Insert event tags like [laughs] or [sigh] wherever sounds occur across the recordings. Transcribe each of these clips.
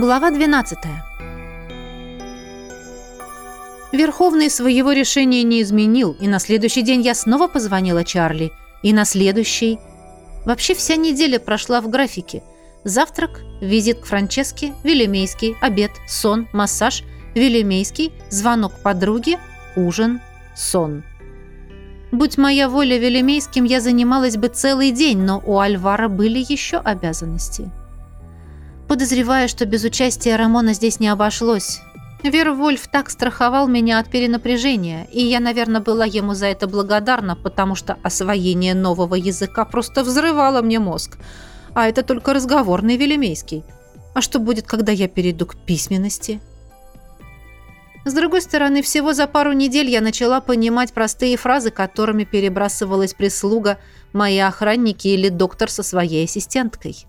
Глава 12. Верховный своего решения не изменил, и на следующий день я снова позвонила Чарли. И на следующий... Вообще вся неделя прошла в графике. Завтрак, визит к Франческе, Велимейский, обед, сон, массаж, Велимейский, звонок подруге, ужин, сон. Будь моя воля Велимейским, я занималась бы целый день, но у Альвара были еще обязанности. Подозреваю, что без участия Рамона здесь не обошлось. Вервольф так страховал меня от перенапряжения, и я, наверное, была ему за это благодарна, потому что освоение нового языка просто взрывало мне мозг. А это только разговорный Велимейский. А что будет, когда я перейду к письменности?» С другой стороны, всего за пару недель я начала понимать простые фразы, которыми перебрасывалась прислуга, мои охранники или доктор со своей ассистенткой.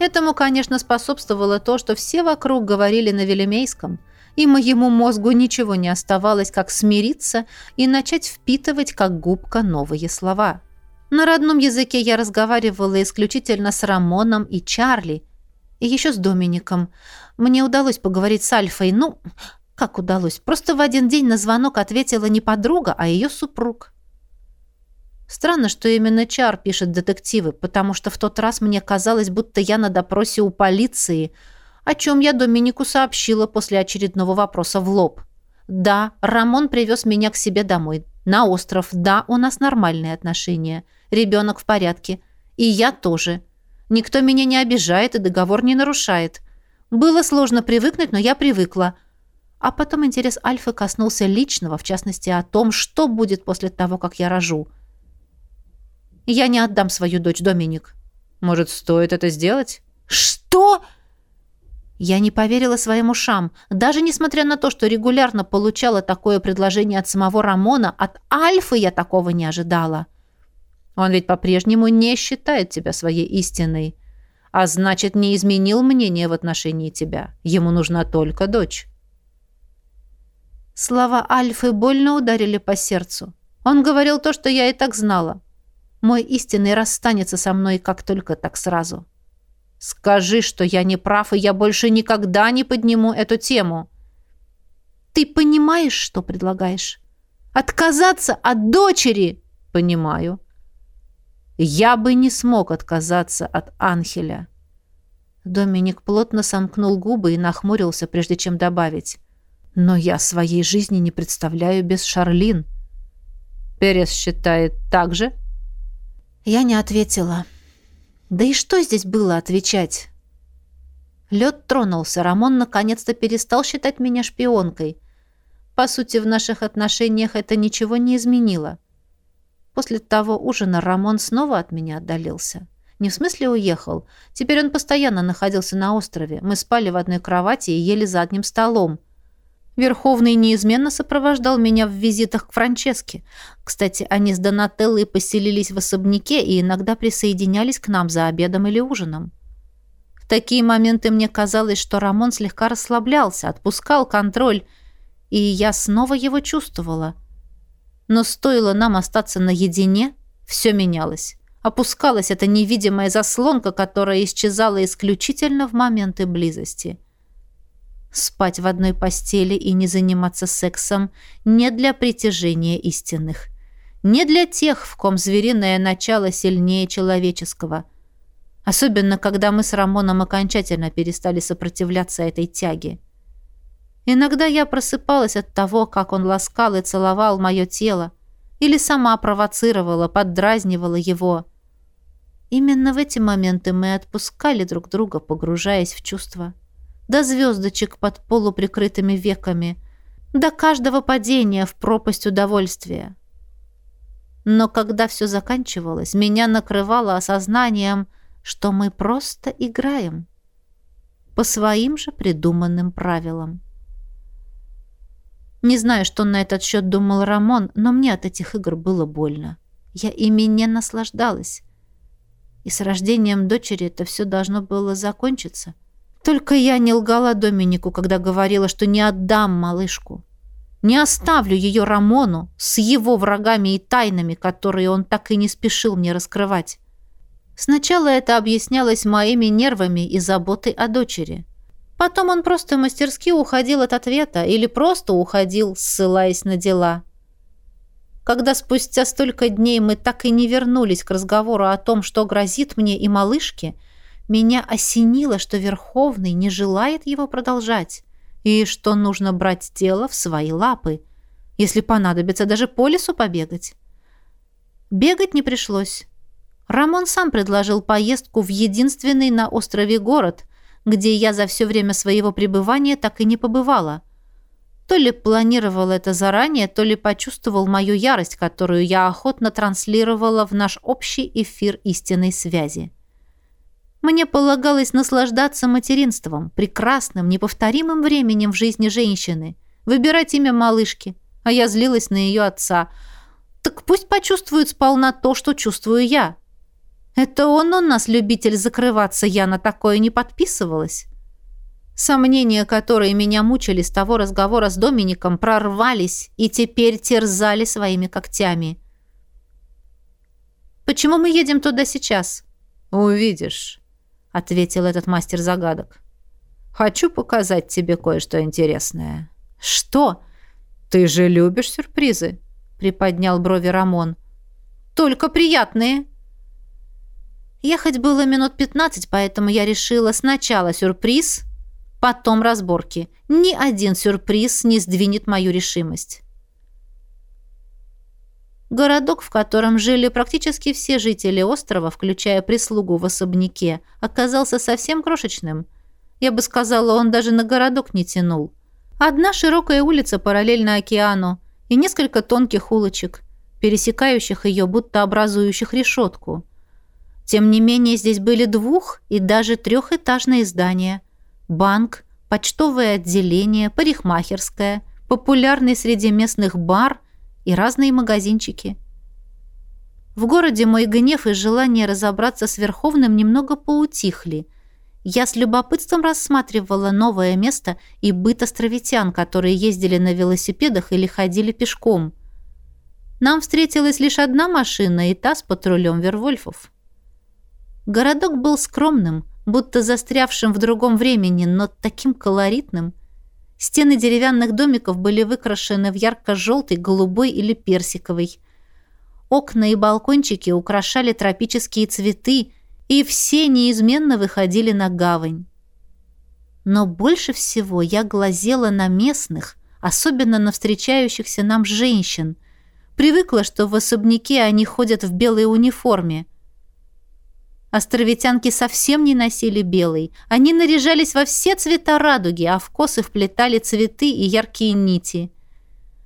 Этому, конечно, способствовало то, что все вокруг говорили на велемейском, и моему мозгу ничего не оставалось, как смириться и начать впитывать, как губка, новые слова. На родном языке я разговаривала исключительно с Рамоном и Чарли, и еще с Домиником. Мне удалось поговорить с Альфой, ну, как удалось? Просто в один день на звонок ответила не подруга, а ее супруг. Странно, что именно Чар пишет детективы, потому что в тот раз мне казалось, будто я на допросе у полиции, о чем я Доминику сообщила после очередного вопроса в лоб. Да, Рамон привез меня к себе домой, на остров. Да, у нас нормальные отношения. Ребенок в порядке. И я тоже. Никто меня не обижает и договор не нарушает. Было сложно привыкнуть, но я привыкла. А потом интерес Альфы коснулся личного, в частности, о том, что будет после того, как я рожу. Я не отдам свою дочь, Доминик. Может, стоит это сделать? Что? Я не поверила своим ушам. Даже несмотря на то, что регулярно получала такое предложение от самого Рамона, от Альфы я такого не ожидала. Он ведь по-прежнему не считает тебя своей истиной. А значит, не изменил мнение в отношении тебя. Ему нужна только дочь. Слова Альфы больно ударили по сердцу. Он говорил то, что я и так знала. Мой истинный расстанется со мной как только так сразу. Скажи, что я не прав, и я больше никогда не подниму эту тему. Ты понимаешь, что предлагаешь? Отказаться от дочери? Понимаю. Я бы не смог отказаться от Анхеля. Доминик плотно сомкнул губы и нахмурился, прежде чем добавить. Но я своей жизни не представляю без Шарлин. Перес считает так же? Я не ответила. Да и что здесь было отвечать? Лед тронулся. Рамон наконец-то перестал считать меня шпионкой. По сути, в наших отношениях это ничего не изменило. После того ужина Рамон снова от меня отдалился. Не в смысле уехал. Теперь он постоянно находился на острове. Мы спали в одной кровати и ели за одним столом. Верховный неизменно сопровождал меня в визитах к Франческе. Кстати, они с Донателлой поселились в особняке и иногда присоединялись к нам за обедом или ужином. В такие моменты мне казалось, что Рамон слегка расслаблялся, отпускал контроль, и я снова его чувствовала. Но стоило нам остаться наедине, все менялось. Опускалась эта невидимая заслонка, которая исчезала исключительно в моменты близости. — Спать в одной постели и не заниматься сексом не для притяжения истинных. Не для тех, в ком звериное начало сильнее человеческого. Особенно, когда мы с Рамоном окончательно перестали сопротивляться этой тяге. Иногда я просыпалась от того, как он ласкал и целовал мое тело, или сама провоцировала, поддразнивала его. Именно в эти моменты мы отпускали друг друга, погружаясь в чувства до звездочек под полуприкрытыми веками, до каждого падения в пропасть удовольствия. Но когда все заканчивалось, меня накрывало осознанием, что мы просто играем. По своим же придуманным правилам. Не знаю, что на этот счет думал Рамон, но мне от этих игр было больно. Я ими не наслаждалась. И с рождением дочери это все должно было закончиться. Только я не лгала Доминику, когда говорила, что не отдам малышку. Не оставлю ее Рамону с его врагами и тайнами, которые он так и не спешил мне раскрывать. Сначала это объяснялось моими нервами и заботой о дочери. Потом он просто мастерски уходил от ответа или просто уходил, ссылаясь на дела. Когда спустя столько дней мы так и не вернулись к разговору о том, что грозит мне и малышке, меня осенило, что Верховный не желает его продолжать, и что нужно брать дело в свои лапы, если понадобится даже по лесу побегать. Бегать не пришлось. Рамон сам предложил поездку в единственный на острове город, где я за все время своего пребывания так и не побывала. То ли планировал это заранее, то ли почувствовал мою ярость, которую я охотно транслировала в наш общий эфир истинной связи. Мне полагалось наслаждаться материнством, прекрасным, неповторимым временем в жизни женщины, выбирать имя малышки, а я злилась на ее отца. Так пусть почувствует сполна то, что чувствую я. Это он у нас любитель закрываться, я на такое не подписывалась. Сомнения, которые меня мучили с того разговора с Домиником, прорвались и теперь терзали своими когтями. «Почему мы едем туда сейчас?» «Увидишь», — ответил этот мастер загадок. «Хочу показать тебе кое-что интересное». «Что?» «Ты же любишь сюрпризы?» — приподнял брови Рамон. «Только приятные», Ехать было минут пятнадцать, поэтому я решила сначала сюрприз, потом разборки. Ни один сюрприз не сдвинет мою решимость. Городок, в котором жили практически все жители острова, включая прислугу в особняке, оказался совсем крошечным. Я бы сказала, он даже на городок не тянул. Одна широкая улица параллельно океану и несколько тонких улочек, пересекающих ее, будто образующих решетку. Тем не менее, здесь были двух- и даже трехэтажные здания. Банк, почтовое отделение, парикмахерская, популярный среди местных бар и разные магазинчики. В городе мой гнев и желание разобраться с Верховным немного поутихли. Я с любопытством рассматривала новое место и быт островитян, которые ездили на велосипедах или ходили пешком. Нам встретилась лишь одна машина и та с патрулем Вервольфов. Городок был скромным, будто застрявшим в другом времени, но таким колоритным. Стены деревянных домиков были выкрашены в ярко-желтый, голубой или персиковый. Окна и балкончики украшали тропические цветы, и все неизменно выходили на гавань. Но больше всего я глазела на местных, особенно на встречающихся нам женщин. Привыкла, что в особняке они ходят в белой униформе. Островитянки совсем не носили белый. Они наряжались во все цвета радуги, а в косы вплетали цветы и яркие нити.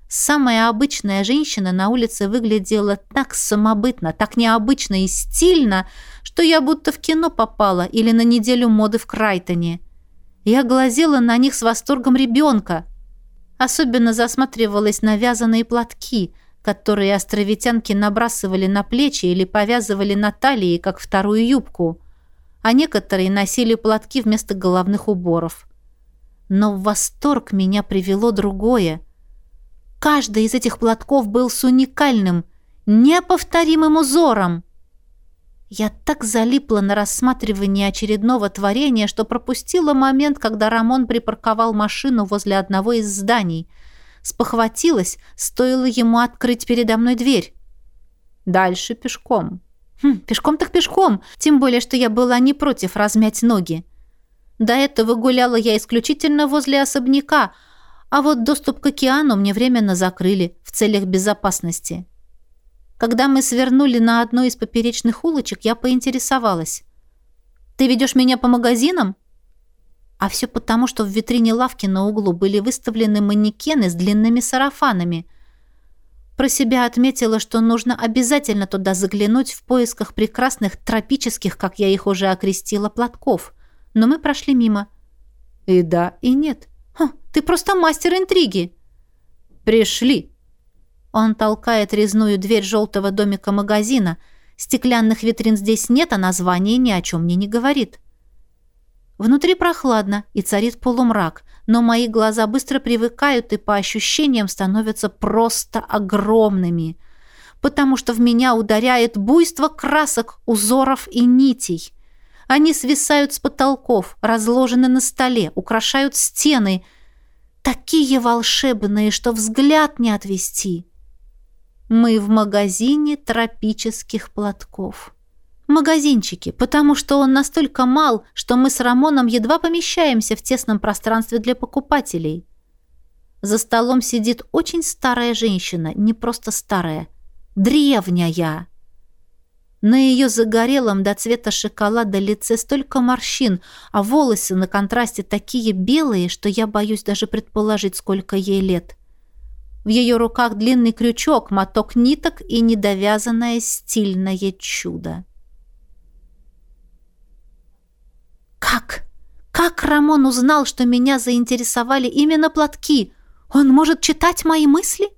Самая обычная женщина на улице выглядела так самобытно, так необычно и стильно, что я будто в кино попала или на неделю моды в Крайтоне. Я глазела на них с восторгом ребенка. Особенно засматривалась на вязаные платки – которые островитянки набрасывали на плечи или повязывали на талии, как вторую юбку, а некоторые носили платки вместо головных уборов. Но в восторг меня привело другое. Каждый из этих платков был с уникальным, неповторимым узором. Я так залипла на рассматривание очередного творения, что пропустила момент, когда Рамон припарковал машину возле одного из зданий — спохватилась, стоило ему открыть передо мной дверь. Дальше пешком. Хм, пешком так пешком, тем более, что я была не против размять ноги. До этого гуляла я исключительно возле особняка, а вот доступ к океану мне временно закрыли в целях безопасности. Когда мы свернули на одну из поперечных улочек, я поинтересовалась. «Ты ведешь меня по магазинам?» А все потому, что в витрине лавки на углу были выставлены манекены с длинными сарафанами. Про себя отметила, что нужно обязательно туда заглянуть в поисках прекрасных тропических, как я их уже окрестила, платков. Но мы прошли мимо. И да, и нет. Ха, ты просто мастер интриги. Пришли. Он толкает резную дверь желтого домика магазина. Стеклянных витрин здесь нет, а название ни о чем мне не говорит. Внутри прохладно и царит полумрак, но мои глаза быстро привыкают и по ощущениям становятся просто огромными, потому что в меня ударяет буйство красок, узоров и нитей. Они свисают с потолков, разложены на столе, украшают стены. Такие волшебные, что взгляд не отвести. Мы в магазине тропических платков. Магазинчики, потому что он настолько мал, что мы с Рамоном едва помещаемся в тесном пространстве для покупателей. За столом сидит очень старая женщина, не просто старая, древняя. На ее загорелом до цвета шоколада лице столько морщин, а волосы на контрасте такие белые, что я боюсь даже предположить, сколько ей лет. В ее руках длинный крючок, моток ниток и недовязанное стильное чудо. Как? Как Рамон узнал, что меня заинтересовали именно платки? Он может читать мои мысли?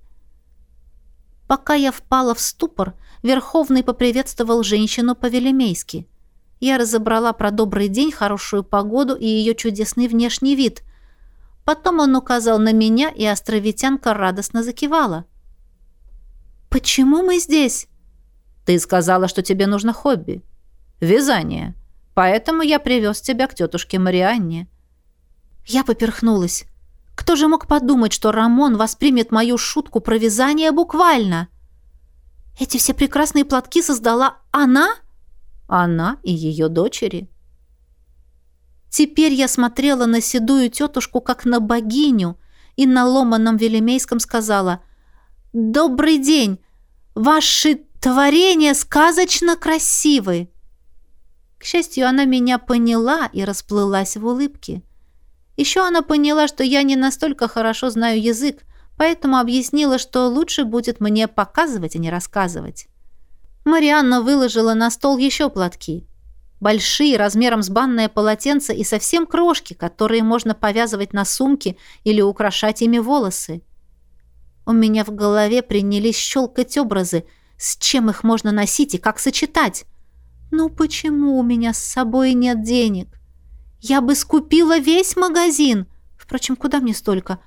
Пока я впала в ступор, Верховный поприветствовал женщину по-велемейски. Я разобрала про добрый день, хорошую погоду и ее чудесный внешний вид. Потом он указал на меня, и островитянка радостно закивала. «Почему мы здесь?» «Ты сказала, что тебе нужно хобби. Вязание. Поэтому я привез тебя к тетушке Марианне». Я поперхнулась. Кто же мог подумать, что Рамон воспримет мою шутку про вязание буквально? Эти все прекрасные платки создала она? Она и ее дочери. Теперь я смотрела на седую тетушку, как на богиню, и на ломаном велемейском сказала «Добрый день! Ваши творения сказочно красивы!» К счастью, она меня поняла и расплылась в улыбке. Еще она поняла, что я не настолько хорошо знаю язык, поэтому объяснила, что лучше будет мне показывать, а не рассказывать. Марианна выложила на стол еще платки. Большие, размером с банное полотенце и совсем крошки, которые можно повязывать на сумки или украшать ими волосы. У меня в голове принялись щелкать образы, с чем их можно носить и как сочетать. Ну почему у меня с собой нет денег? Я бы скупила весь магазин. Впрочем, куда мне столько?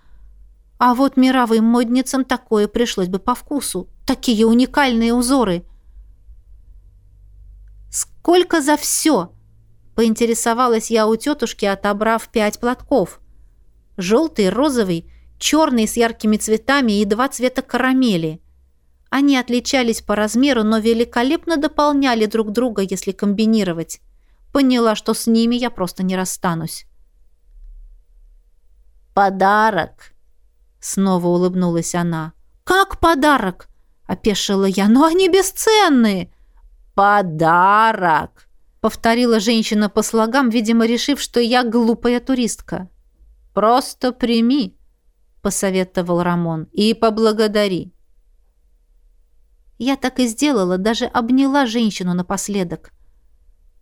А вот мировым модницам такое пришлось бы по вкусу. Такие уникальные узоры. «Сколько за все?» — поинтересовалась я у тетушки, отобрав пять платков. Желтый, розовый, черный с яркими цветами и два цвета карамели. Они отличались по размеру, но великолепно дополняли друг друга, если комбинировать. Поняла, что с ними я просто не расстанусь. «Подарок!» Снова улыбнулась она. «Как подарок?» — опешила я. «Но они бесценные!» «Подарок!» — повторила женщина по слогам, видимо, решив, что я глупая туристка. «Просто прими!» — посоветовал Рамон. «И поблагодари!» Я так и сделала, даже обняла женщину напоследок.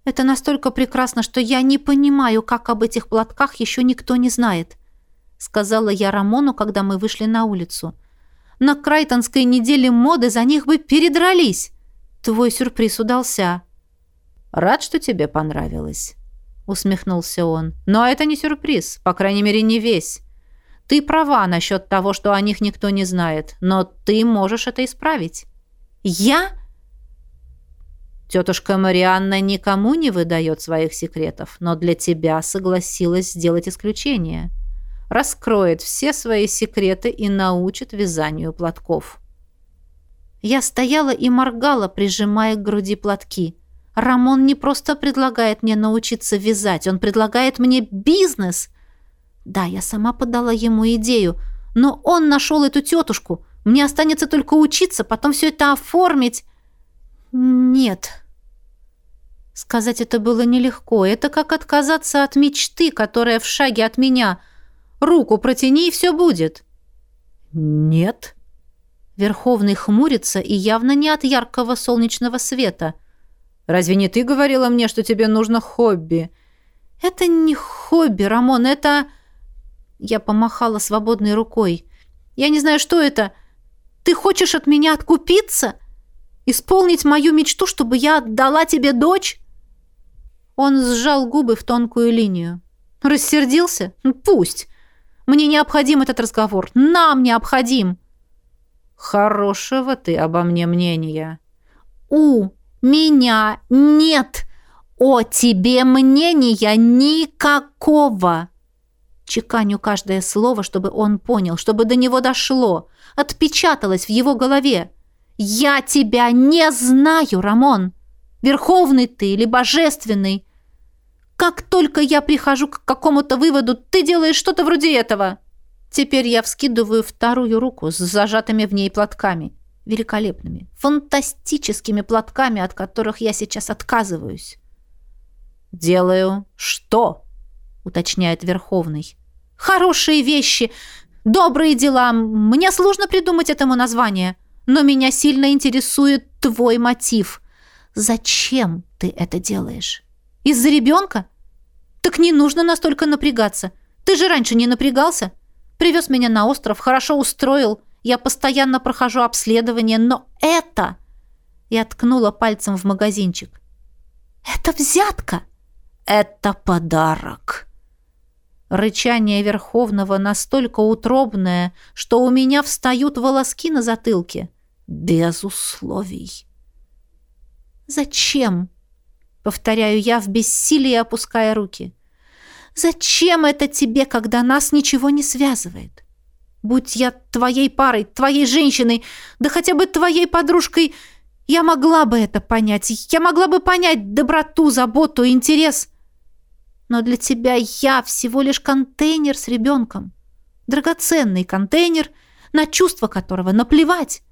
Это настолько прекрасно, что я не понимаю, как об этих платках еще никто не знает», — сказала я Рамону, когда мы вышли на улицу. «На Крайтонской неделе моды за них бы передрались. Твой сюрприз удался». «Рад, что тебе понравилось», — усмехнулся он. «Но это не сюрприз, по крайней мере, не весь. Ты права насчет того, что о них никто не знает, но ты можешь это исправить». «Я?» Тетушка Марианна никому не выдает своих секретов, но для тебя согласилась сделать исключение. Раскроет все свои секреты и научит вязанию платков. Я стояла и моргала, прижимая к груди платки. Рамон не просто предлагает мне научиться вязать, он предлагает мне бизнес. Да, я сама подала ему идею, но он нашел эту тетушку. Мне останется только учиться, потом все это оформить. Нет. Сказать это было нелегко. Это как отказаться от мечты, которая в шаге от меня. Руку протяни, и все будет. Нет. Верховный хмурится и явно не от яркого солнечного света. Разве не ты говорила мне, что тебе нужно хобби? Это не хобби, Рамон, это... Я помахала свободной рукой. Я не знаю, что это. Ты хочешь от меня откупиться? — Исполнить мою мечту, чтобы я отдала тебе дочь?» Он сжал губы в тонкую линию. «Рассердился? Ну, пусть. Мне необходим этот разговор. Нам необходим!» «Хорошего ты обо мне мнения». «У меня нет о тебе мнения никакого!» Чеканю каждое слово, чтобы он понял, чтобы до него дошло, отпечаталось в его голове. «Я тебя не знаю, Рамон! Верховный ты или божественный! Как только я прихожу к какому-то выводу, ты делаешь что-то вроде этого!» Теперь я вскидываю вторую руку с зажатыми в ней платками. Великолепными, фантастическими платками, от которых я сейчас отказываюсь. «Делаю что?» — уточняет Верховный. «Хорошие вещи, добрые дела. Мне сложно придумать этому название, но меня сильно интересует твой мотив. Зачем ты это делаешь? Из-за ребенка? Так не нужно настолько напрягаться. Ты же раньше не напрягался?» Привез меня на остров, хорошо устроил. Я постоянно прохожу обследование, но это...» Я ткнула пальцем в магазинчик. «Это взятка!» «Это подарок!» Рычание Верховного настолько утробное, что у меня встают волоски на затылке. Без условий. «Зачем?» — повторяю я в бессилии, опуская руки. Зачем это тебе, когда нас ничего не связывает? Будь я твоей парой, твоей женщиной, да хотя бы твоей подружкой, я могла бы это понять. Я могла бы понять доброту, заботу, интерес. Но для тебя я всего лишь контейнер с ребенком. Драгоценный контейнер, на чувства которого наплевать.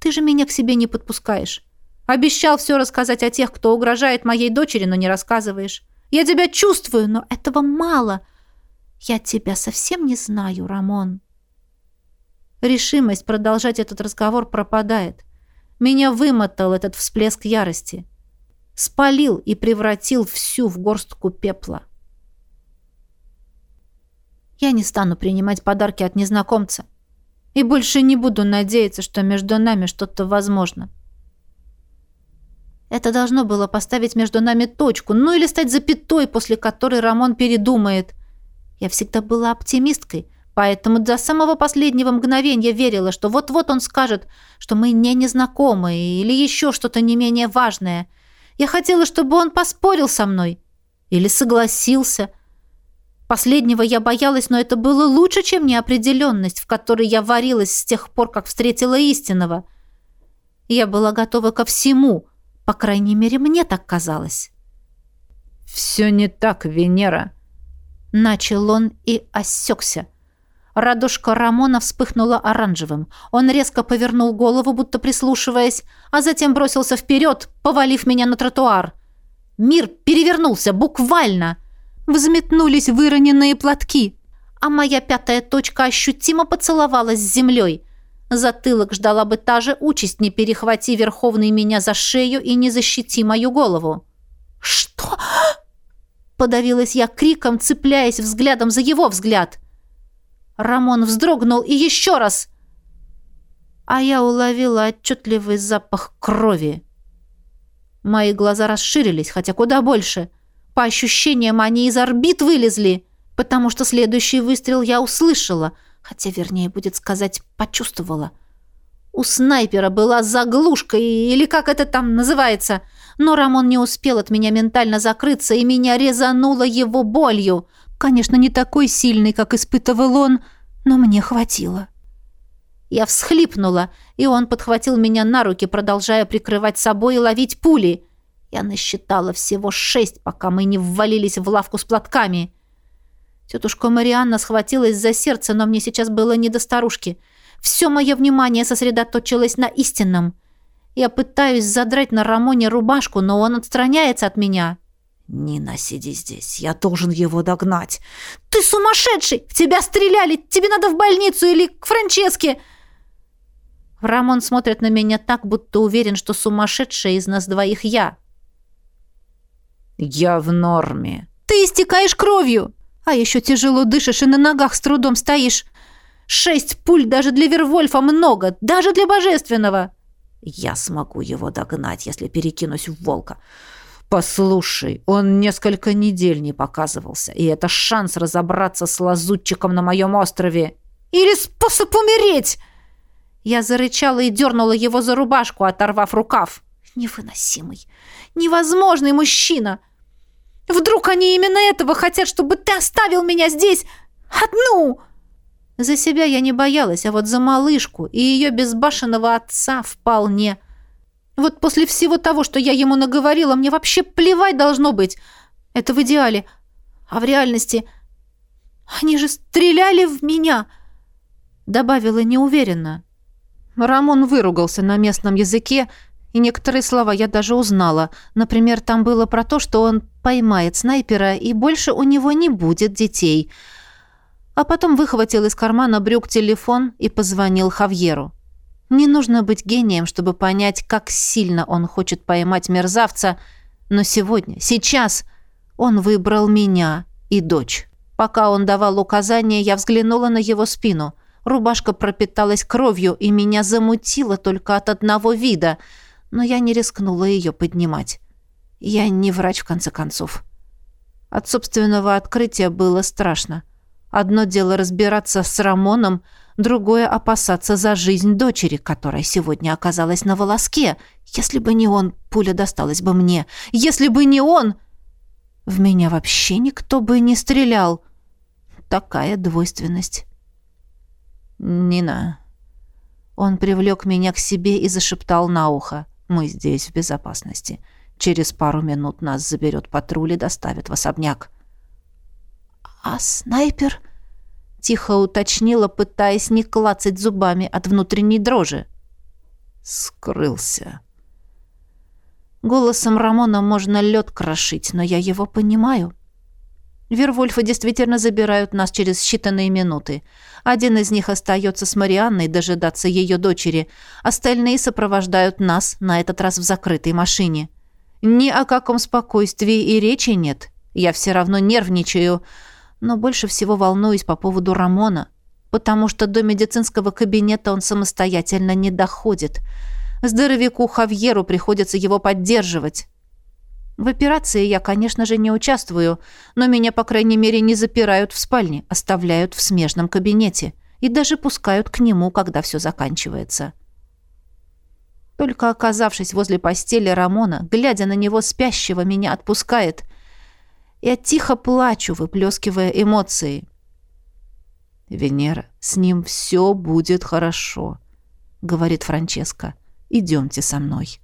Ты же меня к себе не подпускаешь. Обещал все рассказать о тех, кто угрожает моей дочери, но не рассказываешь. Я тебя чувствую, но этого мало. Я тебя совсем не знаю, Рамон. Решимость продолжать этот разговор пропадает. Меня вымотал этот всплеск ярости. Спалил и превратил всю в горстку пепла. Я не стану принимать подарки от незнакомца. И больше не буду надеяться, что между нами что-то возможно. Это должно было поставить между нами точку, ну или стать запятой, после которой Рамон передумает. Я всегда была оптимисткой, поэтому до самого последнего мгновения верила, что вот-вот он скажет, что мы не незнакомы или еще что-то не менее важное. Я хотела, чтобы он поспорил со мной или согласился. Последнего я боялась, но это было лучше, чем неопределенность, в которой я варилась с тех пор, как встретила истинного. Я была готова ко всему — по крайней мере, мне так казалось. «Все не так, Венера!» Начал он и осекся. Радужка Рамона вспыхнула оранжевым. Он резко повернул голову, будто прислушиваясь, а затем бросился вперед, повалив меня на тротуар. Мир перевернулся, буквально. Взметнулись выроненные платки, а моя пятая точка ощутимо поцеловалась с землей. Затылок ждала бы та же участь, не перехвати Верховный меня за шею и не защити мою голову. «Что?» [gasps] Подавилась я криком, цепляясь взглядом за его взгляд. Рамон вздрогнул и еще раз. А я уловила отчетливый запах крови. Мои глаза расширились, хотя куда больше. По ощущениям, они из орбит вылезли, потому что следующий выстрел я услышала — Хотя, вернее, будет сказать, почувствовала. У снайпера была заглушка, или как это там называется. Но Рамон не успел от меня ментально закрыться, и меня резануло его болью. Конечно, не такой сильный, как испытывал он, но мне хватило. Я всхлипнула, и он подхватил меня на руки, продолжая прикрывать собой и ловить пули. Я насчитала всего шесть, пока мы не ввалились в лавку с платками. Тетушка Марианна схватилась за сердце, но мне сейчас было не до старушки. Все мое внимание сосредоточилось на истинном. Я пытаюсь задрать на Рамоне рубашку, но он отстраняется от меня. «Нина, сиди здесь. Я должен его догнать». «Ты сумасшедший! В тебя стреляли! Тебе надо в больницу или к Франческе!» Рамон смотрит на меня так, будто уверен, что сумасшедшая из нас двоих я. «Я в норме». «Ты истекаешь кровью!» А еще тяжело дышишь и на ногах с трудом стоишь. Шесть пуль даже для Вервольфа много, даже для Божественного. Я смогу его догнать, если перекинусь в волка. Послушай, он несколько недель не показывался, и это шанс разобраться с лазутчиком на моем острове. Или способ умереть! Я зарычала и дернула его за рубашку, оторвав рукав. Невыносимый, невозможный мужчина! — Вдруг они именно этого хотят, чтобы ты оставил меня здесь одну?» За себя я не боялась, а вот за малышку и ее безбашенного отца вполне. Вот после всего того, что я ему наговорила, мне вообще плевать должно быть. Это в идеале. А в реальности... Они же стреляли в меня!» Добавила неуверенно. Рамон выругался на местном языке, и некоторые слова я даже узнала. Например, там было про то, что он поймает снайпера, и больше у него не будет детей. А потом выхватил из кармана брюк телефон и позвонил Хавьеру. Не нужно быть гением, чтобы понять, как сильно он хочет поймать мерзавца, но сегодня, сейчас он выбрал меня и дочь. Пока он давал указания, я взглянула на его спину. Рубашка пропиталась кровью, и меня замутило только от одного вида, но я не рискнула ее поднимать. Я не врач, в конце концов. От собственного открытия было страшно. Одно дело разбираться с Рамоном, другое — опасаться за жизнь дочери, которая сегодня оказалась на волоске. Если бы не он, пуля досталась бы мне. Если бы не он... В меня вообще никто бы не стрелял. Такая двойственность. «Нина». Он привлек меня к себе и зашептал на ухо. «Мы здесь, в безопасности. Через пару минут нас заберет патруль и доставит в особняк». «А снайпер?» — тихо уточнила, пытаясь не клацать зубами от внутренней дрожи. «Скрылся». Голосом Рамона можно лед крошить, но я его понимаю. Вервольфы действительно забирают нас через считанные минуты. Один из них остается с Марианной дожидаться ее дочери. Остальные сопровождают нас, на этот раз в закрытой машине. Ни о каком спокойствии и речи нет. Я все равно нервничаю, но больше всего волнуюсь по поводу Рамона, потому что до медицинского кабинета он самостоятельно не доходит. Здоровяку Хавьеру приходится его поддерживать. В операции я, конечно же, не участвую, но меня, по крайней мере, не запирают в спальне, оставляют в смежном кабинете и даже пускают к нему, когда все заканчивается. Только оказавшись возле постели Рамона, глядя на него спящего, меня отпускает. Я тихо плачу, выплескивая эмоции. «Венера, с ним все будет хорошо», — говорит Франческа. «Идемте со мной».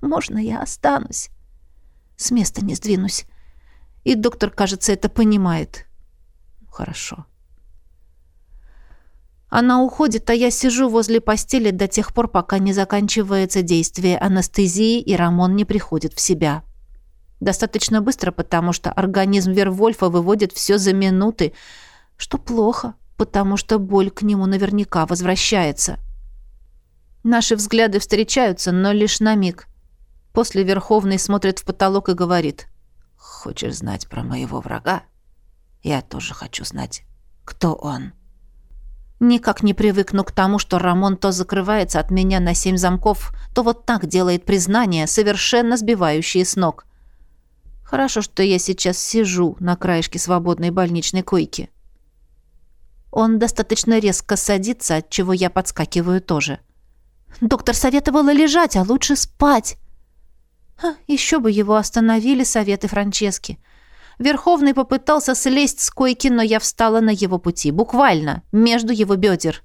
«Можно я останусь?» С места не сдвинусь. И доктор, кажется, это понимает. Хорошо. Она уходит, а я сижу возле постели до тех пор, пока не заканчивается действие анестезии, и Рамон не приходит в себя. Достаточно быстро, потому что организм Вервольфа выводит все за минуты, что плохо, потому что боль к нему наверняка возвращается. Наши взгляды встречаются, но лишь на миг. После Верховный смотрит в потолок и говорит. «Хочешь знать про моего врага? Я тоже хочу знать, кто он». Никак не привыкну к тому, что Рамон то закрывается от меня на семь замков, то вот так делает признания, совершенно сбивающие с ног. Хорошо, что я сейчас сижу на краешке свободной больничной койки. Он достаточно резко садится, от чего я подскакиваю тоже. Доктор советовала лежать, а лучше спать. Ха, еще бы его остановили советы Франчески. Верховный попытался слезть с койки, но я встала на его пути, буквально, между его бедер.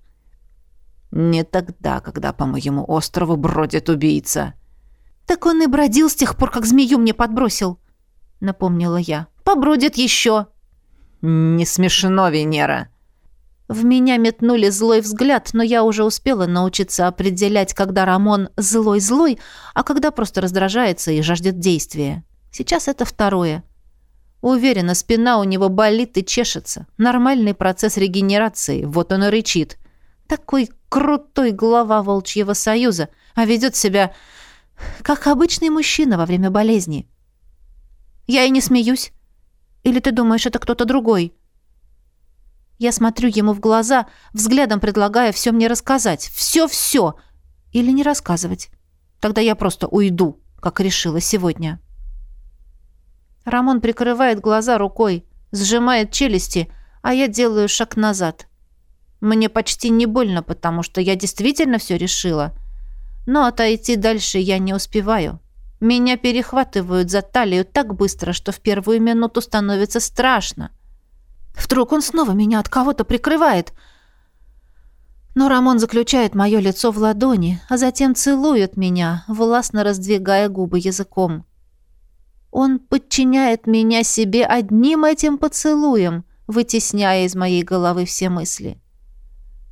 «Не тогда, когда по моему острову бродит убийца». «Так он и бродил с тех пор, как змею мне подбросил», — напомнила я. «Побродит еще». «Не смешно, Венера», в меня метнули злой взгляд, но я уже успела научиться определять, когда Рамон злой-злой, а когда просто раздражается и жаждет действия. Сейчас это второе. Уверена, спина у него болит и чешется. Нормальный процесс регенерации, вот он и рычит. Такой крутой глава Волчьего Союза, а ведет себя как обычный мужчина во время болезни. Я и не смеюсь. Или ты думаешь, это кто-то другой?» Я смотрю ему в глаза, взглядом предлагая все мне рассказать. Все-все. Или не рассказывать. Тогда я просто уйду, как решила сегодня. Рамон прикрывает глаза рукой, сжимает челюсти, а я делаю шаг назад. Мне почти не больно, потому что я действительно все решила. Но отойти дальше я не успеваю. Меня перехватывают за талию так быстро, что в первую минуту становится страшно. Вдруг он снова меня от кого-то прикрывает. Но Рамон заключает мое лицо в ладони, а затем целует меня, властно раздвигая губы языком. Он подчиняет меня себе одним этим поцелуем, вытесняя из моей головы все мысли.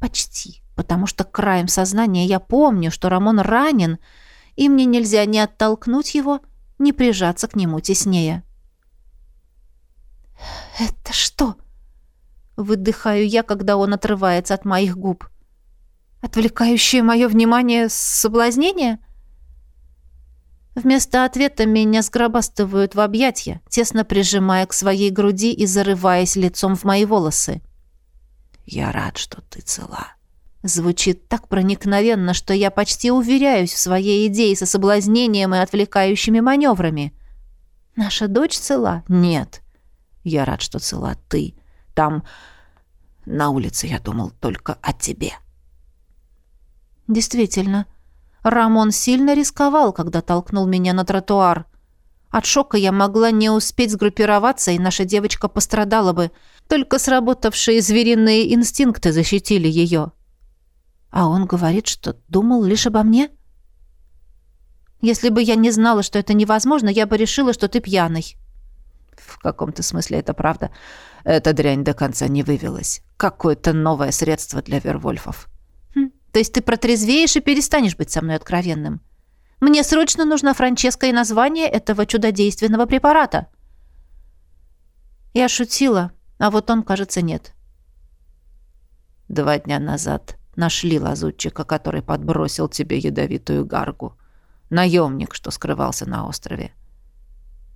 Почти, потому что краем сознания я помню, что Рамон ранен, и мне нельзя ни оттолкнуть его, ни прижаться к нему теснее. «Это что?» — выдыхаю я, когда он отрывается от моих губ. «Отвлекающее мое внимание соблазнение?» Вместо ответа меня сгробастывают в объятья, тесно прижимая к своей груди и зарываясь лицом в мои волосы. «Я рад, что ты цела», Звучит так проникновенно, что я почти уверяюсь в своей идее со соблазнением и отвлекающими маневрами. Наша дочь цела? Нет. Я рад, что цела ты. Там, на улице, я думал только о тебе. Действительно, Рамон сильно рисковал, когда толкнул меня на тротуар. От шока я могла не успеть сгруппироваться, и наша девочка пострадала бы. Только сработавшие звериные инстинкты защитили ее. А он говорит, что думал лишь обо мне? Если бы я не знала, что это невозможно, я бы решила, что ты пьяный. В каком-то смысле это правда. Эта дрянь до конца не вывелась. Какое-то новое средство для вервольфов. Хм, то есть ты протрезвеешь и перестанешь быть со мной откровенным? Мне срочно нужна Франческа и название этого чудодейственного препарата. Я шутила, а вот он, кажется, нет. Два дня назад Нашли лазутчика, который подбросил тебе ядовитую гаргу. Наемник, что скрывался на острове.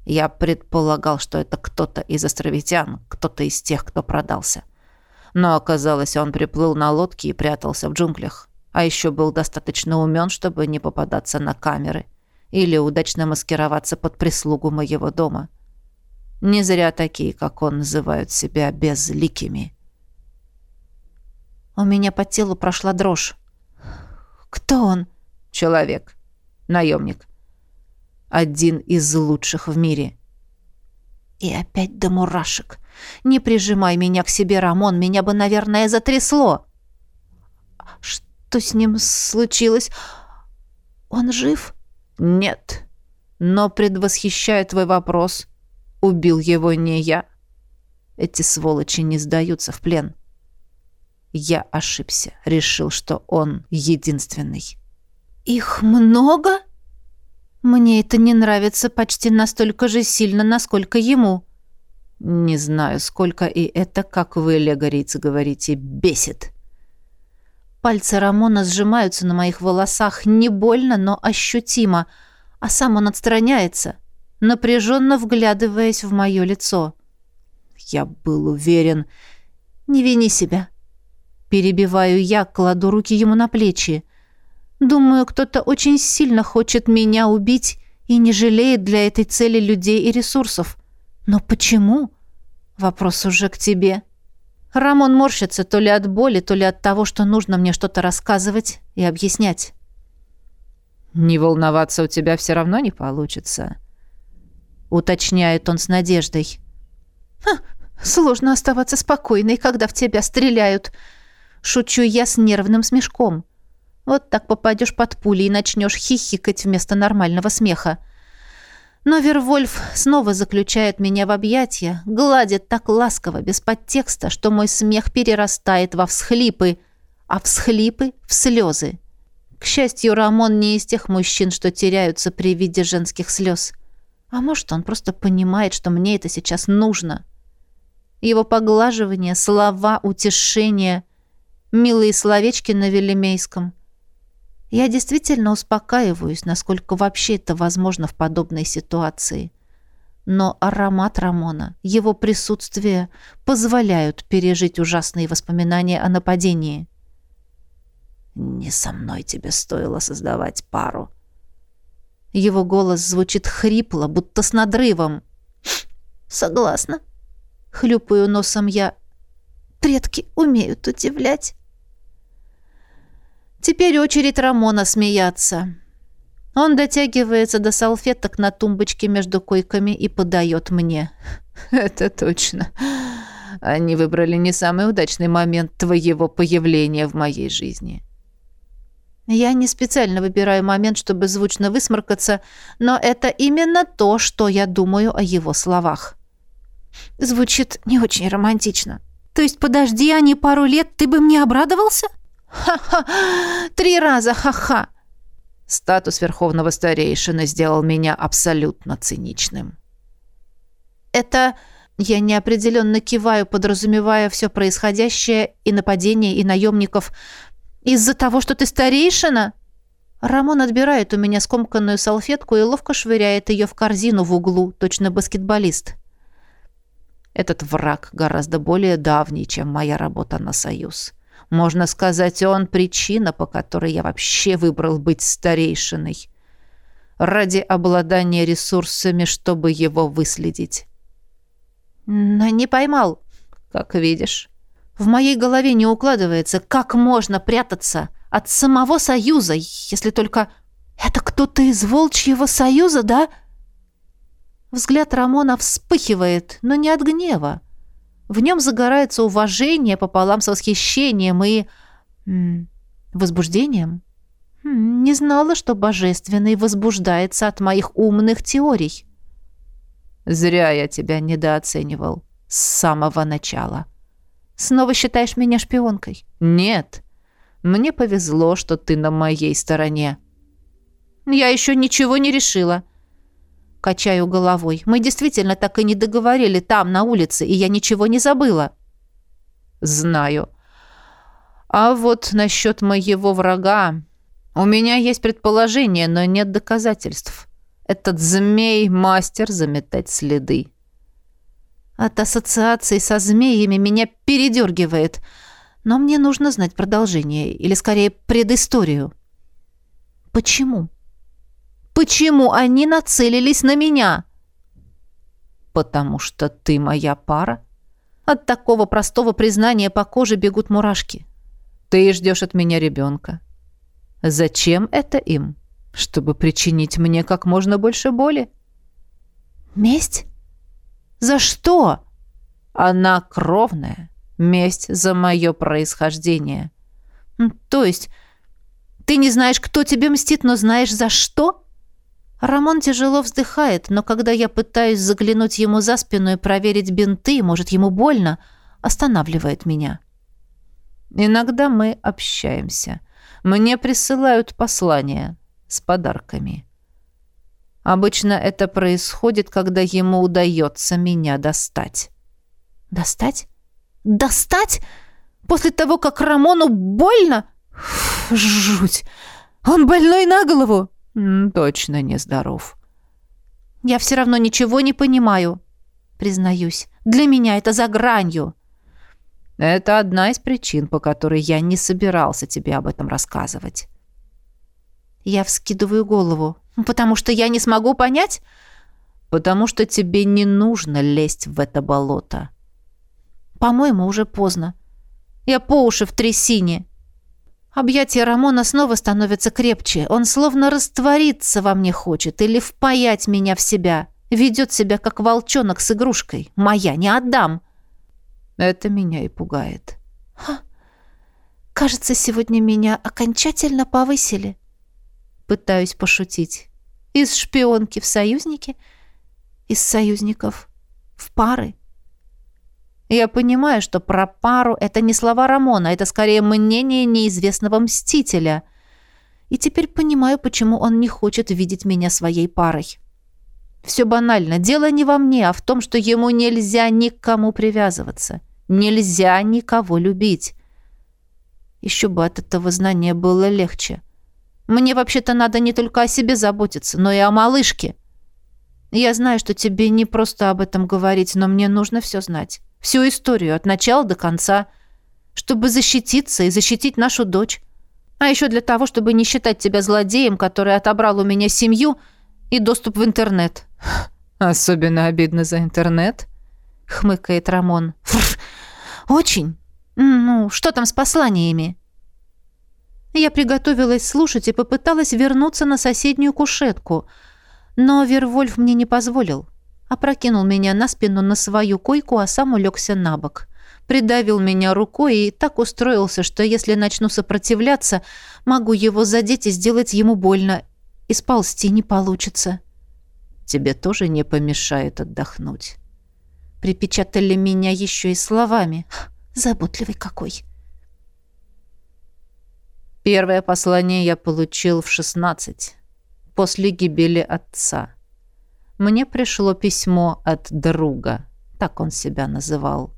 Я предполагал, что это кто-то из островитян, кто-то из тех, кто продался. Но оказалось, он приплыл на лодке и прятался в джунглях. А еще был достаточно умен, чтобы не попадаться на камеры или удачно маскироваться под прислугу моего дома. Не зря такие, как он, называют себя безликими. У меня по телу прошла дрожь. «Кто он?» «Человек. Наемник. Один из лучших в мире». И опять до мурашек. «Не прижимай меня к себе, Рамон, меня бы, наверное, затрясло». «Что с ним случилось? Он жив?» «Нет. Но, предвосхищая твой вопрос, убил его не я. Эти сволочи не сдаются в плен». Я ошибся, решил, что он единственный. Их много? Мне это не нравится почти настолько же сильно, насколько ему. Не знаю, сколько, и это, как вы, легорийцы, говорите, бесит. Пальцы Рамона сжимаются на моих волосах, не больно, но ощутимо, а сам он отстраняется, напряженно вглядываясь в мое лицо. Я был уверен... Не вини себя. Перебиваю я, кладу руки ему на плечи. Думаю, кто-то очень сильно хочет меня убить и не жалеет для этой цели людей и ресурсов. Но почему? Вопрос уже к тебе. Рамон морщится то ли от боли, то ли от того, что нужно мне что-то рассказывать и объяснять. «Не волноваться у тебя все равно не получится», — уточняет он с надеждой. «Ха, сложно оставаться спокойной, когда в тебя стреляют», Шучу я с нервным смешком. Вот так попадешь под пули и начнешь хихикать вместо нормального смеха. Но Вервольф снова заключает меня в объятия, гладит так ласково, без подтекста, что мой смех перерастает во всхлипы, а всхлипы — в слезы. К счастью, Рамон не из тех мужчин, что теряются при виде женских слез. А может, он просто понимает, что мне это сейчас нужно. Его поглаживание, слова, утешение милые словечки на велемейском. Я действительно успокаиваюсь, насколько вообще это возможно в подобной ситуации. Но аромат Рамона, его присутствие позволяют пережить ужасные воспоминания о нападении. «Не со мной тебе стоило создавать пару». Его голос звучит хрипло, будто с надрывом. «Согласна». Хлюпаю носом я. «Предки умеют удивлять». Теперь очередь Рамона смеяться. Он дотягивается до салфеток на тумбочке между койками и подает мне. [laughs] «Это точно. Они выбрали не самый удачный момент твоего появления в моей жизни». Я не специально выбираю момент, чтобы звучно высморкаться, но это именно то, что я думаю о его словах. Звучит не очень романтично. То есть, подожди они пару лет, ты бы мне обрадовался? Ха-ха! Три раза ха-ха! Статус верховного старейшины сделал меня абсолютно циничным. Это... Я неопределенно киваю, подразумевая все происходящее и нападение, и наемников. Из-за того, что ты старейшина? Рамон отбирает у меня скомканную салфетку и ловко швыряет ее в корзину в углу, точно баскетболист. Этот враг гораздо более давний, чем моя работа на Союз. Можно сказать, он причина, по которой я вообще выбрал быть старейшиной. Ради обладания ресурсами, чтобы его выследить. Но не поймал, как видишь. В моей голове не укладывается, как можно прятаться от самого Союза, если только... Это кто-то из Волчьего Союза, да? Взгляд Рамона вспыхивает, но не от гнева. В нем загорается уважение пополам с восхищением и... М возбуждением. Хм, не знала, что Божественный возбуждается от моих умных теорий. Зря я тебя недооценивал. С самого начала. Снова считаешь меня шпионкой? Нет. Мне повезло, что ты на моей стороне. Я еще ничего не решила. — Качаю головой. Мы действительно так и не договорили там, на улице, и я ничего не забыла. Знаю. А вот насчет моего врага... У меня есть предположение, но нет доказательств. Этот змей — мастер заметать следы. От ассоциаций со змеями меня передергивает. Но мне нужно знать продолжение, или скорее предысторию. Почему? Почему они нацелились на меня? Потому что ты моя пара. От такого простого признания по коже бегут мурашки. Ты ждешь от меня ребенка. Зачем это им? Чтобы причинить мне как можно больше боли? Месть? За что? Она кровная. Месть за мое происхождение. То есть ты не знаешь, кто тебе мстит, но знаешь за что? Рамон тяжело вздыхает, но когда я пытаюсь заглянуть ему за спину и проверить бинты, может, ему больно, останавливает меня. Иногда мы общаемся. Мне присылают послания с подарками. Обычно это происходит, когда ему удается меня достать. Достать? Достать? После того, как Рамону больно? Фу, жуть! Он больной на голову! «Точно нездоров». «Я все равно ничего не понимаю», признаюсь. «Для меня это за гранью». «Это одна из причин, по которой я не собирался тебе об этом рассказывать». Я вскидываю голову. «Потому что я не смогу понять?» «Потому что тебе не нужно лезть в это болото». «По-моему, уже поздно. Я по уши в трясине». Объятия Рамона снова становятся крепче. Он словно раствориться во мне хочет или впаять меня в себя. Ведет себя, как волчонок с игрушкой. Моя, не отдам. Это меня и пугает. Ха. Кажется, сегодня меня окончательно повысили. Пытаюсь пошутить. Из шпионки в союзники, из союзников в пары. Я понимаю, что про пару это не слова Рамона, это скорее мнение неизвестного мстителя. И теперь понимаю, почему он не хочет видеть меня своей парой. Все банально. Дело не во мне, а в том, что ему нельзя никому привязываться. Нельзя никого любить. Еще бы от этого знания было легче. Мне вообще-то надо не только о себе заботиться, но и о малышке. Я знаю, что тебе не просто об этом говорить, но мне нужно все знать. Всю историю от начала до конца, чтобы защититься и защитить нашу дочь. А еще для того, чтобы не считать тебя злодеем, который отобрал у меня семью и доступ в интернет. [laughs] Особенно обидно за интернет, хмыкает Рамон. Очень. Ну, что там с посланиями? Я приготовилась слушать и попыталась вернуться на соседнюю кушетку, но Вервольф мне не позволил. Опрокинул меня на спину на свою койку, а сам улегся на бок. Придавил меня рукой и так устроился, что если начну сопротивляться, могу его задеть и сделать ему больно. И сползти не получится. Тебе тоже не помешает отдохнуть. Припечатали меня еще и словами. Заботливый какой. Первое послание я получил в шестнадцать, после гибели отца. Мне пришло письмо от друга, так он себя называл.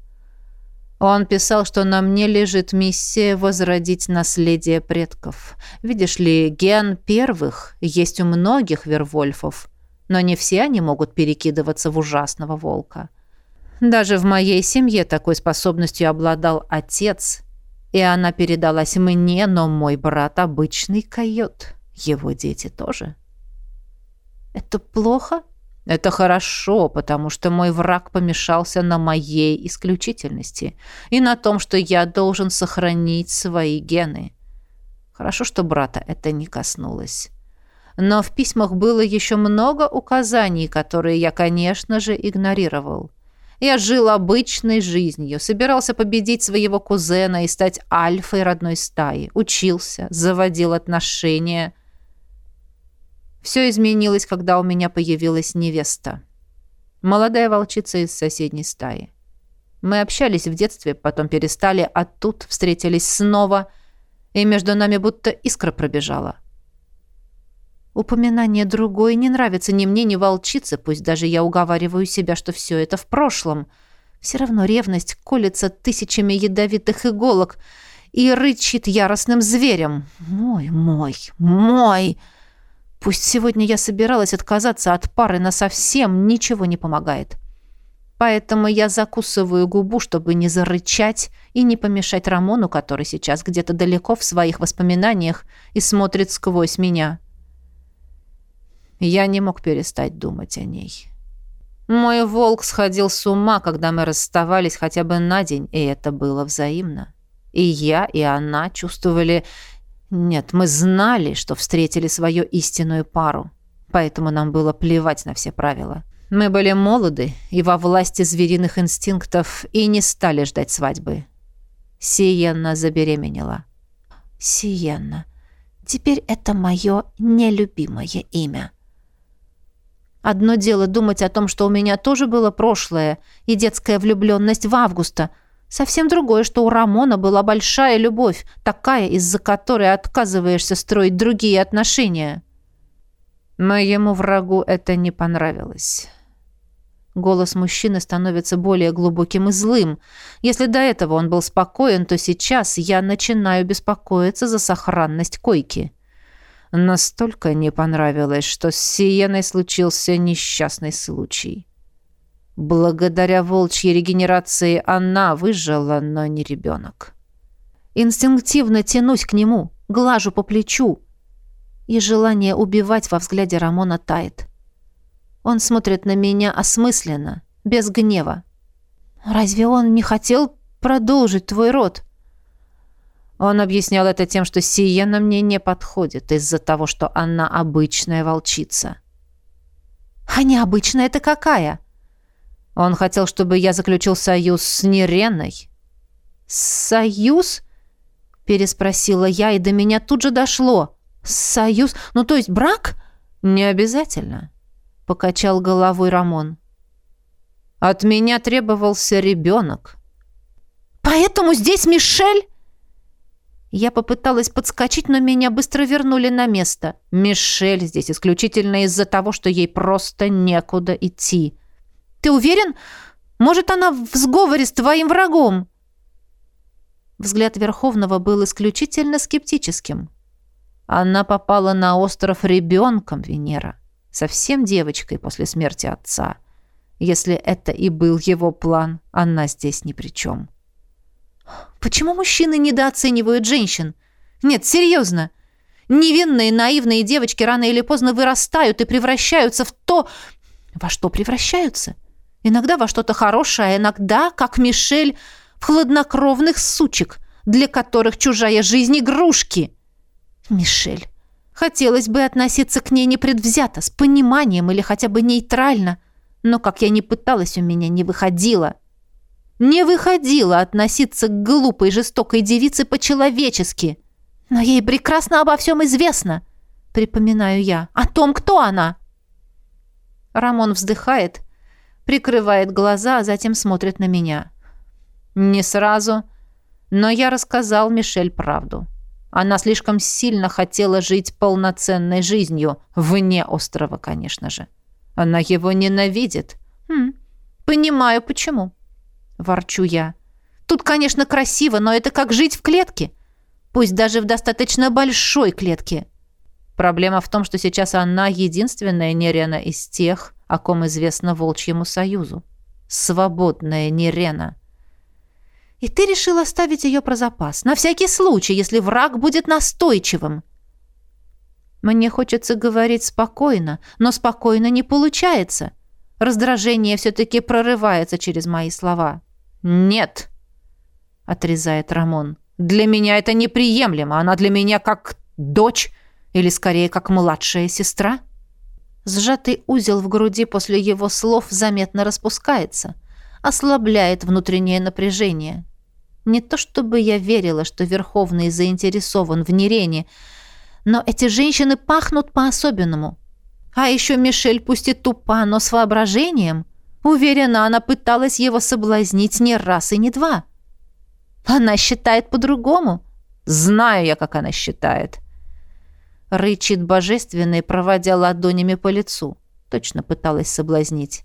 Он писал, что на мне лежит миссия возродить наследие предков. Видишь ли, ген первых есть у многих вервольфов, но не все они могут перекидываться в ужасного волка. Даже в моей семье такой способностью обладал отец, и она передалась мне, но мой брат обычный койот. Его дети тоже. Это плохо? Это хорошо, потому что мой враг помешался на моей исключительности и на том, что я должен сохранить свои гены. Хорошо, что брата это не коснулось. Но в письмах было еще много указаний, которые я, конечно же, игнорировал. Я жил обычной жизнью, собирался победить своего кузена и стать альфой родной стаи, учился, заводил отношения. Все изменилось, когда у меня появилась невеста. Молодая волчица из соседней стаи. Мы общались в детстве, потом перестали, а тут встретились снова, и между нами будто искра пробежала. — Упоминание другой не нравится ни мне, ни волчице, пусть даже я уговариваю себя, что все это в прошлом. Все равно ревность колется тысячами ядовитых иголок и рычит яростным зверем. Мой, мой, мой! Пусть сегодня я собиралась отказаться от пары, но совсем ничего не помогает. Поэтому я закусываю губу, чтобы не зарычать и не помешать Рамону, который сейчас где-то далеко в своих воспоминаниях и смотрит сквозь меня. Я не мог перестать думать о ней. Мой волк сходил с ума, когда мы расставались хотя бы на день, и это было взаимно. И я, и она чувствовали... Нет, мы знали, что встретили свою истинную пару, поэтому нам было плевать на все правила. Мы были молоды и во власти звериных инстинктов и не стали ждать свадьбы. Сиенна забеременела. Сиенна. Теперь это мое нелюбимое имя. Одно дело думать о том, что у меня тоже было прошлое и детская влюбленность в Августа. Совсем другое, что у Рамона была большая любовь, такая, из-за которой отказываешься строить другие отношения. Моему врагу это не понравилось. Голос мужчины становится более глубоким и злым. Если до этого он был спокоен, то сейчас я начинаю беспокоиться за сохранность койки. Настолько не понравилось, что с Сиеной случился несчастный случай. Благодаря волчьей регенерации она выжила, но не ребенок. Инстинктивно тянусь к нему, глажу по плечу, и желание убивать во взгляде Рамона тает. Он смотрит на меня осмысленно, без гнева. «Разве он не хотел продолжить твой род?» Он объяснял это тем, что Сиена мне не подходит из-за того, что она обычная волчица. «А необычная это какая?» Он хотел, чтобы я заключил союз с Нереной. «Союз?» — переспросила я, и до меня тут же дошло. «Союз? Ну, то есть брак?» «Не обязательно», — покачал головой Рамон. «От меня требовался ребенок». «Поэтому здесь Мишель?» Я попыталась подскочить, но меня быстро вернули на место. Мишель здесь исключительно из-за того, что ей просто некуда идти. «Ты уверен? Может, она в сговоре с твоим врагом?» Взгляд Верховного был исключительно скептическим. Она попала на остров ребенком, Венера. Совсем девочкой после смерти отца. Если это и был его план, она здесь ни при чем. Почему мужчины недооценивают женщин? Нет, серьезно. Невинные, наивные девочки рано или поздно вырастают и превращаются в то, во что превращаются. Иногда во что-то хорошее, а иногда, как Мишель, в хладнокровных сучек, для которых чужая жизнь игрушки. Мишель, хотелось бы относиться к ней непредвзято, с пониманием или хотя бы нейтрально, но как я ни пыталась, у меня не выходило. Не выходило относиться к глупой, жестокой девице по-человечески. Но ей прекрасно обо всем известно, припоминаю я, о том, кто она. Рамон вздыхает, прикрывает глаза, а затем смотрит на меня. Не сразу, но я рассказал Мишель правду. Она слишком сильно хотела жить полноценной жизнью, вне острова, конечно же. Она его ненавидит. Хм, понимаю, почему. Ворчу я. Тут, конечно, красиво, но это как жить в клетке. Пусть даже в достаточно большой клетке. Проблема в том, что сейчас она единственная Нерена из тех, о ком известно Волчьему Союзу. Свободная Нерена. И ты решил оставить ее про запас, на всякий случай, если враг будет настойчивым. Мне хочется говорить спокойно, но спокойно не получается. Раздражение все-таки прорывается через мои слова. «Нет», — отрезает Рамон. «Для меня это неприемлемо. Она для меня как дочь или, скорее, как младшая сестра». Сжатый узел в груди после его слов заметно распускается, ослабляет внутреннее напряжение. Не то чтобы я верила, что Верховный заинтересован в Нерене, но эти женщины пахнут по-особенному. А еще Мишель пусть и тупа, но с воображением. Уверена, она пыталась его соблазнить не раз и не два. Она считает по-другому. Знаю я, как она считает. Рычит божественный, проводя ладонями по лицу. Точно пыталась соблазнить.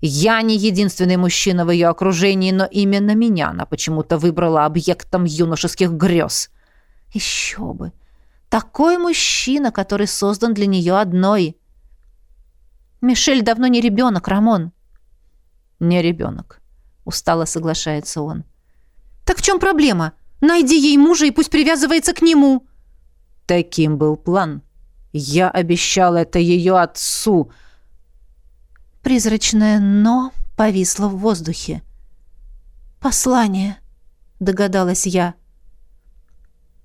Я не единственный мужчина в ее окружении, но именно меня она почему-то выбрала объектом юношеских грез. Еще бы! Такой мужчина, который создан для нее одной. Мишель давно не ребенок, Рамон. Не ребенок. Устало соглашается он. Так в чем проблема? Найди ей мужа и пусть привязывается к нему. Таким был план. Я обещал это ее отцу — Призрачное «но» повисло в воздухе. «Послание», — догадалась я.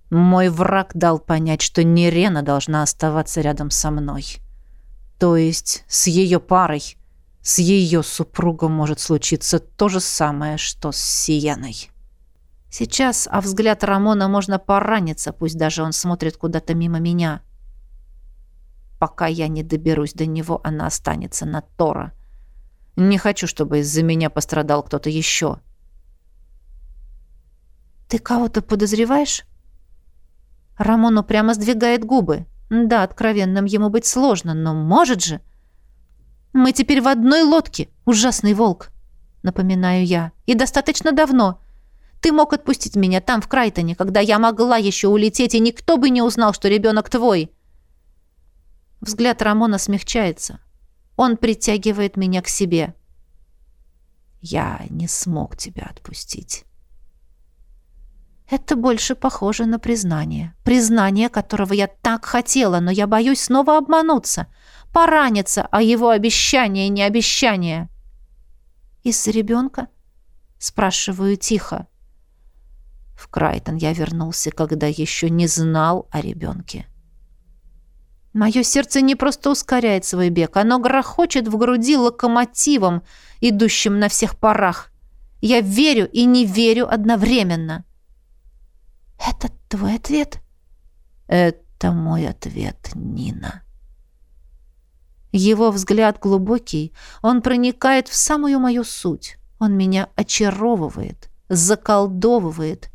Мой враг дал понять, что Нерена должна оставаться рядом со мной. То есть с ее парой, с ее супругом может случиться то же самое, что с Сиеной. Сейчас, а взгляд Рамона можно пораниться, пусть даже он смотрит куда-то мимо меня. — Пока я не доберусь до него, она останется на Тора. Не хочу, чтобы из-за меня пострадал кто-то еще. «Ты кого-то подозреваешь?» Рамону прямо сдвигает губы. Да, откровенным ему быть сложно, но может же. «Мы теперь в одной лодке, ужасный волк», — напоминаю я. «И достаточно давно. Ты мог отпустить меня там, в Крайтоне, когда я могла еще улететь, и никто бы не узнал, что ребенок твой». Взгляд Рамона смягчается. Он притягивает меня к себе. Я не смог тебя отпустить. Это больше похоже на признание. Признание, которого я так хотела, но я боюсь снова обмануться, пораниться, а его обещание не обещание. «Из-за ребенка?» — спрашиваю тихо. В Крайтон я вернулся, когда еще не знал о ребенке. Мое сердце не просто ускоряет свой бег, оно грохочет в груди локомотивом, идущим на всех парах. Я верю и не верю одновременно. «Это твой ответ?» «Это мой ответ, Нина». Его взгляд глубокий, он проникает в самую мою суть. Он меня очаровывает, заколдовывает,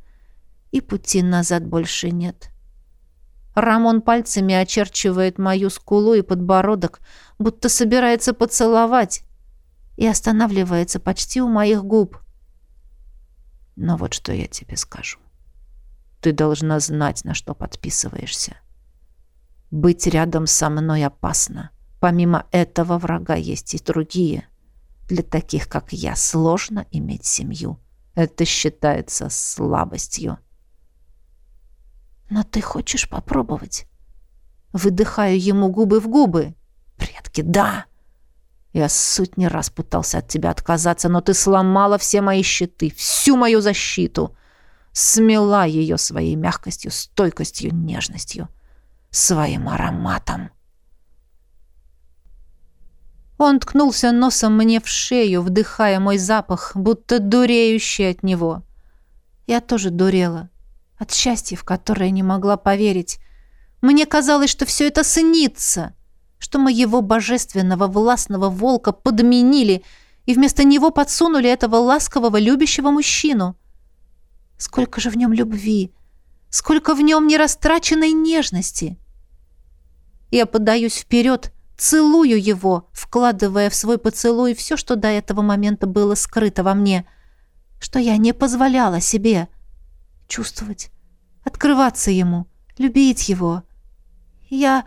и пути назад больше нет. Рамон пальцами очерчивает мою скулу и подбородок, будто собирается поцеловать, и останавливается почти у моих губ. Но вот что я тебе скажу. Ты должна знать, на что подписываешься. Быть рядом со мной опасно. Помимо этого врага есть и другие. Для таких, как я, сложно иметь семью. Это считается слабостью. «Но ты хочешь попробовать?» Выдыхаю ему губы в губы. «Предки, да!» Я сотни раз пытался от тебя отказаться, но ты сломала все мои щиты, всю мою защиту. Смела ее своей мягкостью, стойкостью, нежностью. своим ароматом. Он ткнулся носом мне в шею, вдыхая мой запах, будто дуреющий от него. Я тоже дурела. От счастья, в которое не могла поверить. Мне казалось, что все это снится, что моего божественного властного волка подменили и вместо него подсунули этого ласкового, любящего мужчину. Сколько же в нем любви, сколько в нем нерастраченной нежности. Я подаюсь вперед, целую его, вкладывая в свой поцелуй все, что до этого момента было скрыто во мне, что я не позволяла себе чувствовать, открываться ему, любить его. Я...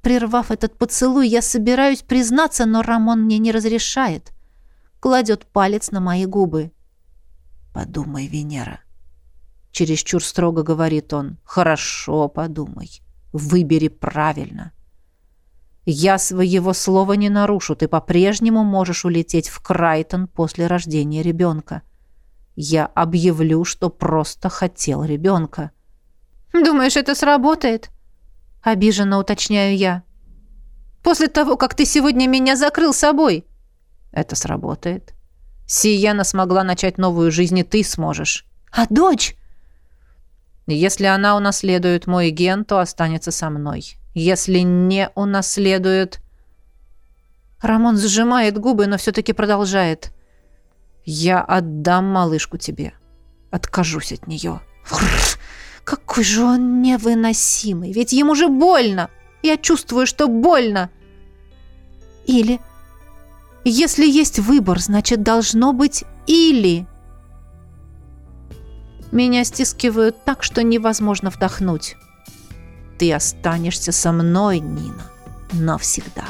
Прервав этот поцелуй, я собираюсь признаться, но Рамон мне не разрешает. Кладет палец на мои губы. «Подумай, Венера». Чересчур строго говорит он. «Хорошо подумай. Выбери правильно. Я своего слова не нарушу. Ты по-прежнему можешь улететь в Крайтон после рождения ребенка. Я объявлю, что просто хотел ребенка. Думаешь, это сработает? Обиженно уточняю я. После того, как ты сегодня меня закрыл собой. Это сработает. Сиена смогла начать новую жизнь, и ты сможешь. А дочь? Если она унаследует мой ген, то останется со мной. Если не унаследует... Рамон сжимает губы, но все-таки продолжает. Я отдам малышку тебе. Откажусь от нее. Какой же он невыносимый. Ведь ему же больно. Я чувствую, что больно. Или... Если есть выбор, значит, должно быть или... Меня стискивают так, что невозможно вдохнуть. Ты останешься со мной, Нина, навсегда.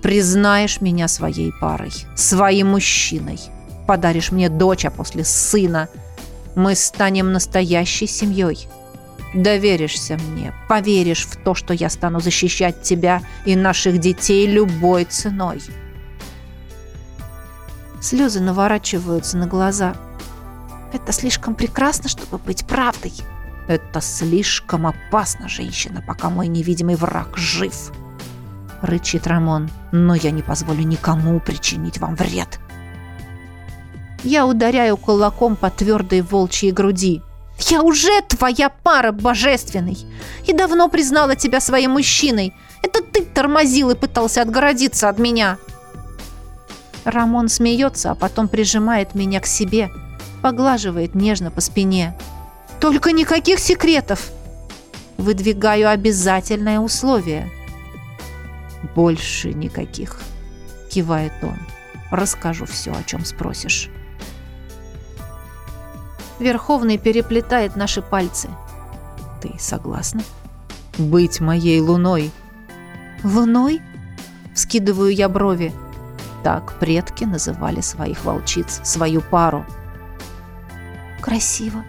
Признаешь меня своей парой, своим мужчиной. Подаришь мне дочь, а после сына. Мы станем настоящей семьей. Доверишься мне, поверишь в то, что я стану защищать тебя и наших детей любой ценой. Слезы наворачиваются на глаза. Это слишком прекрасно, чтобы быть правдой. Это слишком опасно, женщина, пока мой невидимый враг жив. Рычит Рамон. Но я не позволю никому причинить вам вред. Я ударяю кулаком по твердой волчьей груди. Я уже твоя пара, божественный. И давно признала тебя своим мужчиной. Это ты тормозил и пытался отгородиться от меня. Рамон смеется, а потом прижимает меня к себе, поглаживает нежно по спине. Только никаких секретов. Выдвигаю обязательное условие. Больше никаких, кивает он. Расскажу все, о чем спросишь. Верховный переплетает наши пальцы. Ты согласна? Быть моей луной. Луной? Вскидываю я брови. Так предки называли своих волчиц, свою пару. Красиво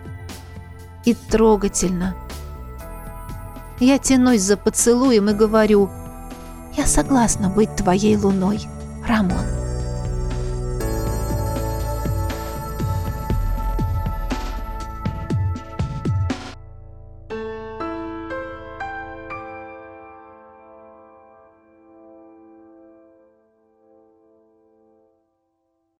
и трогательно. Я тянусь за поцелуем и говорю, «Я согласна быть твоей луной, Рамон».